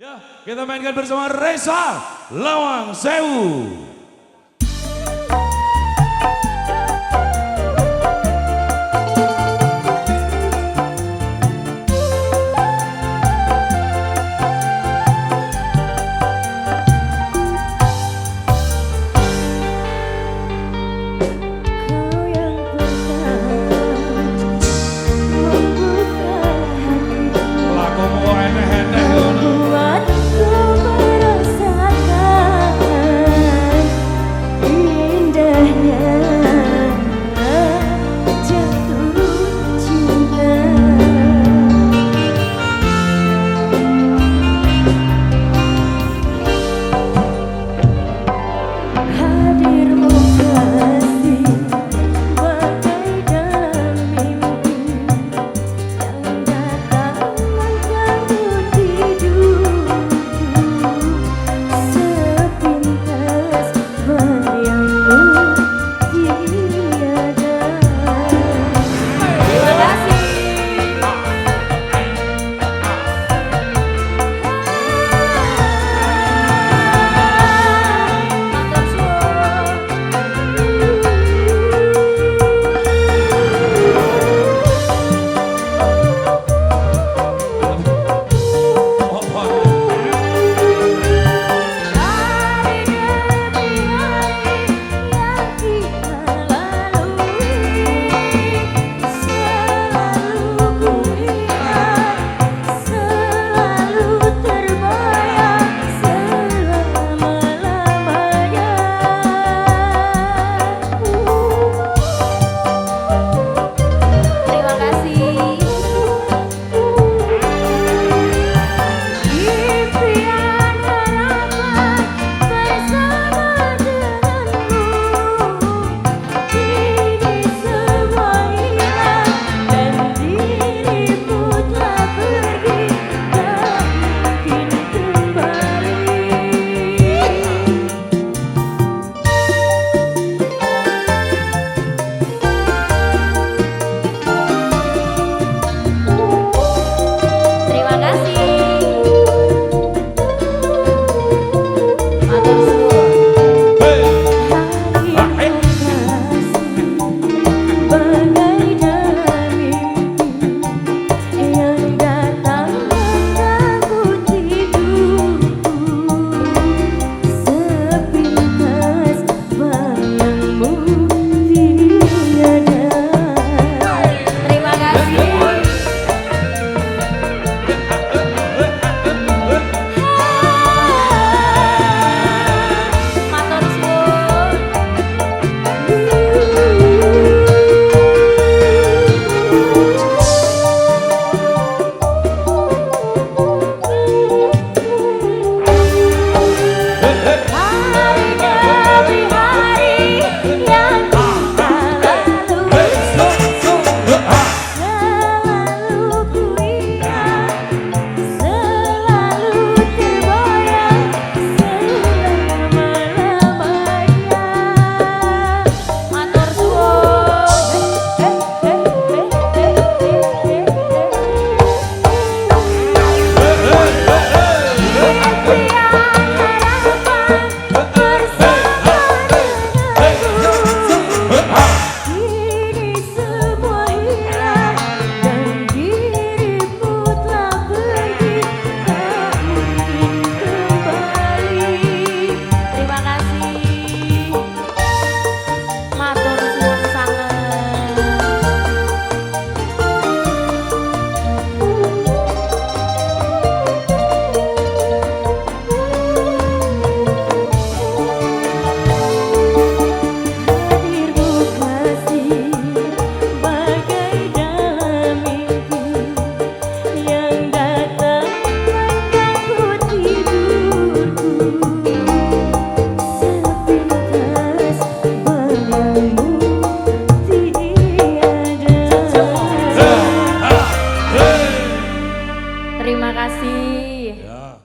Ya, kita mainkan bersama Reza Lawang Sewu.